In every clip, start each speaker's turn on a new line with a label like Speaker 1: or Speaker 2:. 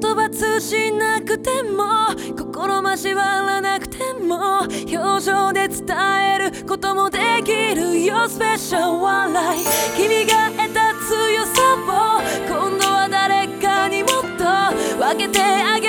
Speaker 1: 葉通じなくても心交わらなくても表情で伝えることもできるよ。スペシャル笑い君が得た強さを今度は誰かにもっと分けてあげ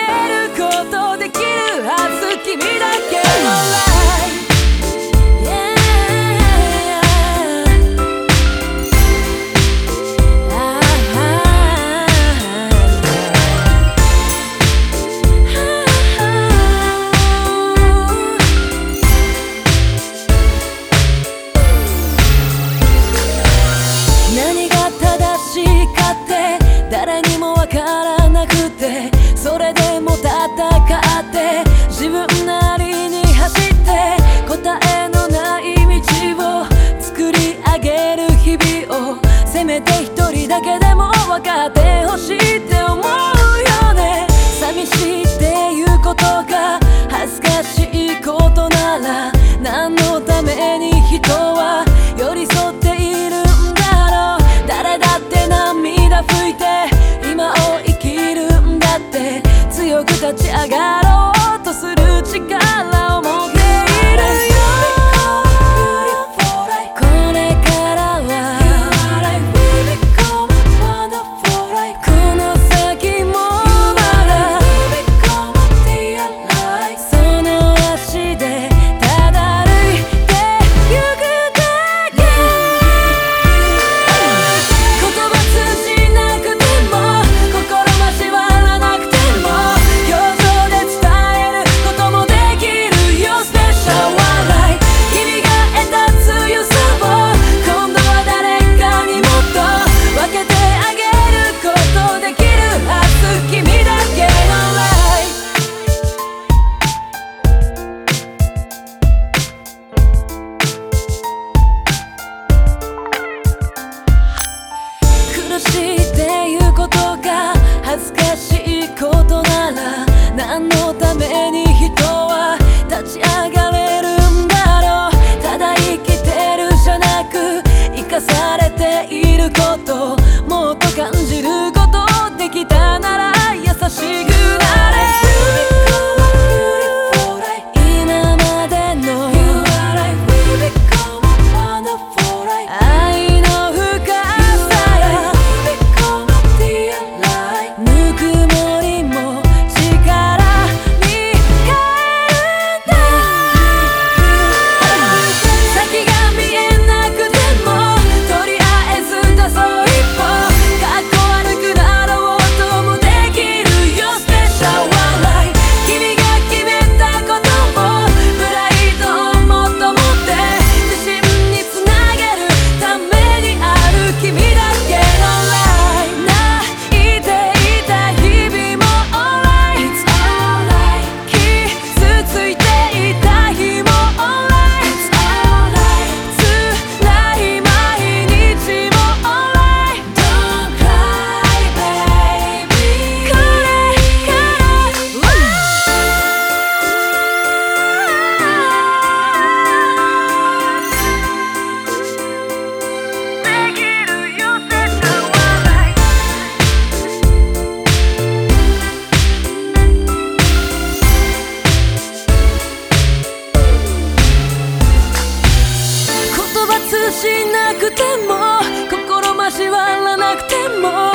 Speaker 1: って自分なりに走って答えのない道を作り上げる日々をせめて一人だけでも分かってほしいって思うよね。寂しいっていうことが恥ずかしいことなら何の強く立ち上がる see 発しなくても心交わらなくても